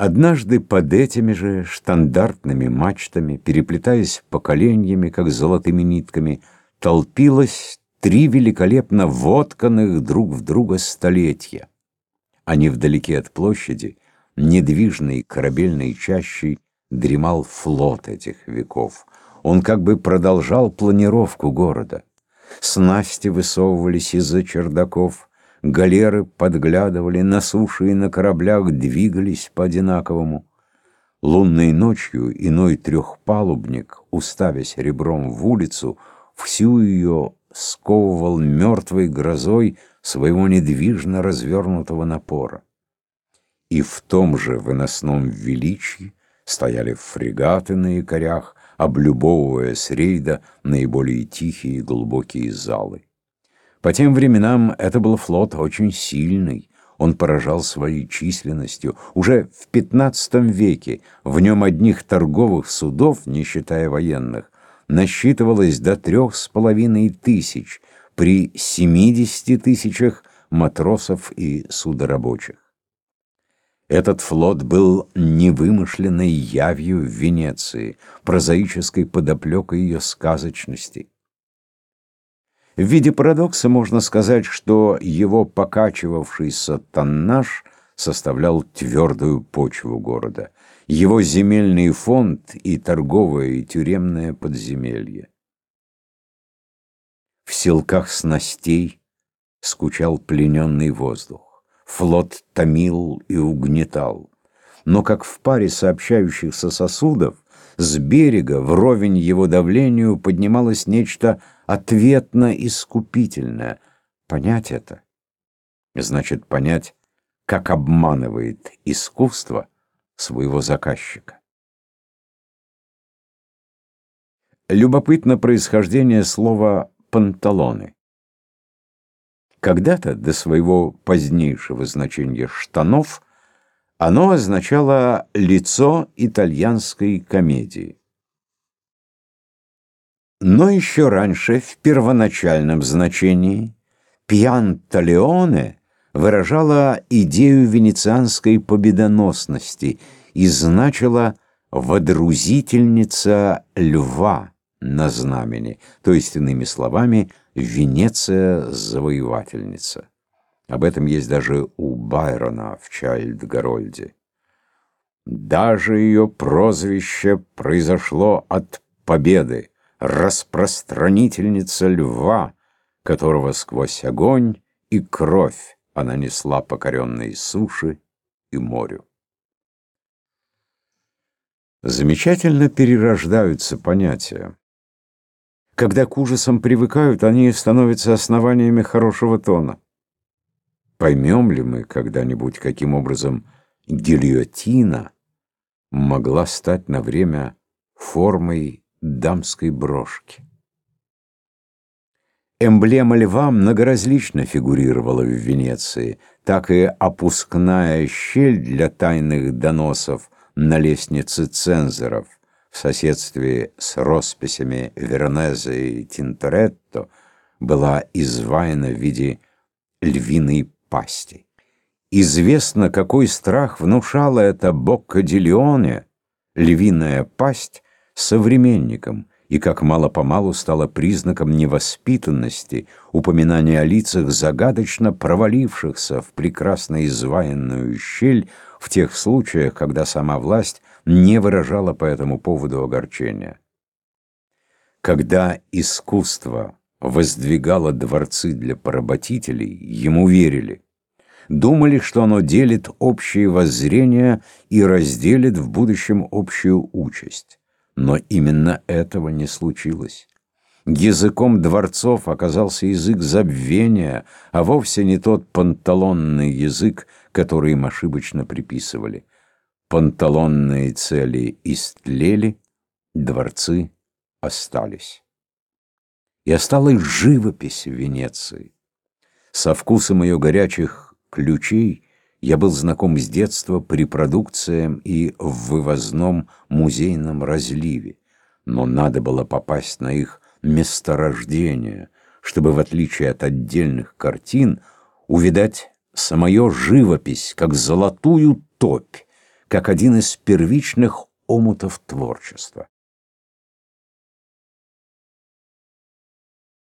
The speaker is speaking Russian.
Однажды под этими же штандартными мачтами, переплетаясь поколениями, как золотыми нитками, толпилось три великолепно вотканных друг в друга столетия. Они вдалеке от площади, недвижной корабельной чащей, дремал флот этих веков. Он как бы продолжал планировку города. Снасти высовывались из-за чердаков, галеры подглядывали, на суше и на кораблях двигались по-одинаковому. Лунной ночью иной трехпалубник, уставясь ребром в улицу, всю ее сковывал мертвой грозой своего недвижно развернутого напора. И в том же выносном величии стояли фрегаты на якорях, облюбовывая с рейда наиболее тихие и глубокие залы. По тем временам это был флот очень сильный, он поражал своей численностью. Уже в XV веке в нем одних торговых судов, не считая военных, насчитывалось до трех с половиной тысяч при 70 тысячах матросов и судорабочих. Этот флот был невымышленной явью в Венеции, прозаической подоплекой ее сказочности. В виде парадокса можно сказать, что его покачивавшийся тоннаж составлял твердую почву города, его земельный фонд и торговое и тюремное подземелье. В селках снастей скучал плененный воздух. Флот томил и угнетал. Но как в паре сообщающихся сосудов, с берега вровень его давлению поднималось нечто ответно-искупительное. Понять это значит понять, как обманывает искусство своего заказчика. Любопытно происхождение слова «панталоны». Когда-то, до своего позднейшего значения штанов, оно означало лицо итальянской комедии. Но еще раньше, в первоначальном значении, «пьянталеоне» выражало идею венецианской победоносности и значило «водрузительница льва» на знамени, то есть, иными словами, Венеция-завоевательница. Об этом есть даже у Байрона в Чайльд-Гарольде. Даже ее прозвище произошло от победы, распространительница льва, которого сквозь огонь и кровь она несла покоренной суши и морю. Замечательно перерождаются понятия. Когда к ужасам привыкают, они становятся основаниями хорошего тона. Поймем ли мы когда-нибудь, каким образом гильотина могла стать на время формой дамской брошки? Эмблема льва многоразлично фигурировала в Венеции, так и опускная щель для тайных доносов на лестнице цензоров – в соседстве с росписями Веронезе и Тинторетто была изваяна в виде львиной пасти. Известно, какой страх внушала эта Боккадильоне, львиная пасть, современникам, и как мало-помалу стало признаком невоспитанности упоминание о лицах, загадочно провалившихся в прекрасно изваянную щель в тех случаях, когда сама власть не выражала по этому поводу огорчения. Когда искусство воздвигало дворцы для поработителей, ему верили. Думали, что оно делит общие воззрения и разделит в будущем общую участь. Но именно этого не случилось. Языком дворцов оказался язык забвения, а вовсе не тот панталонный язык, который им ошибочно приписывали. Панталонные цели истлели, дворцы остались. И осталась живопись в Венеции. Со вкусом ее горячих ключей я был знаком с детства при продукциям и в вывозном музейном разливе, но надо было попасть на их месторождение, чтобы, в отличие от отдельных картин, увидать самое живопись, как золотую топь, как один из первичных омутов творчества.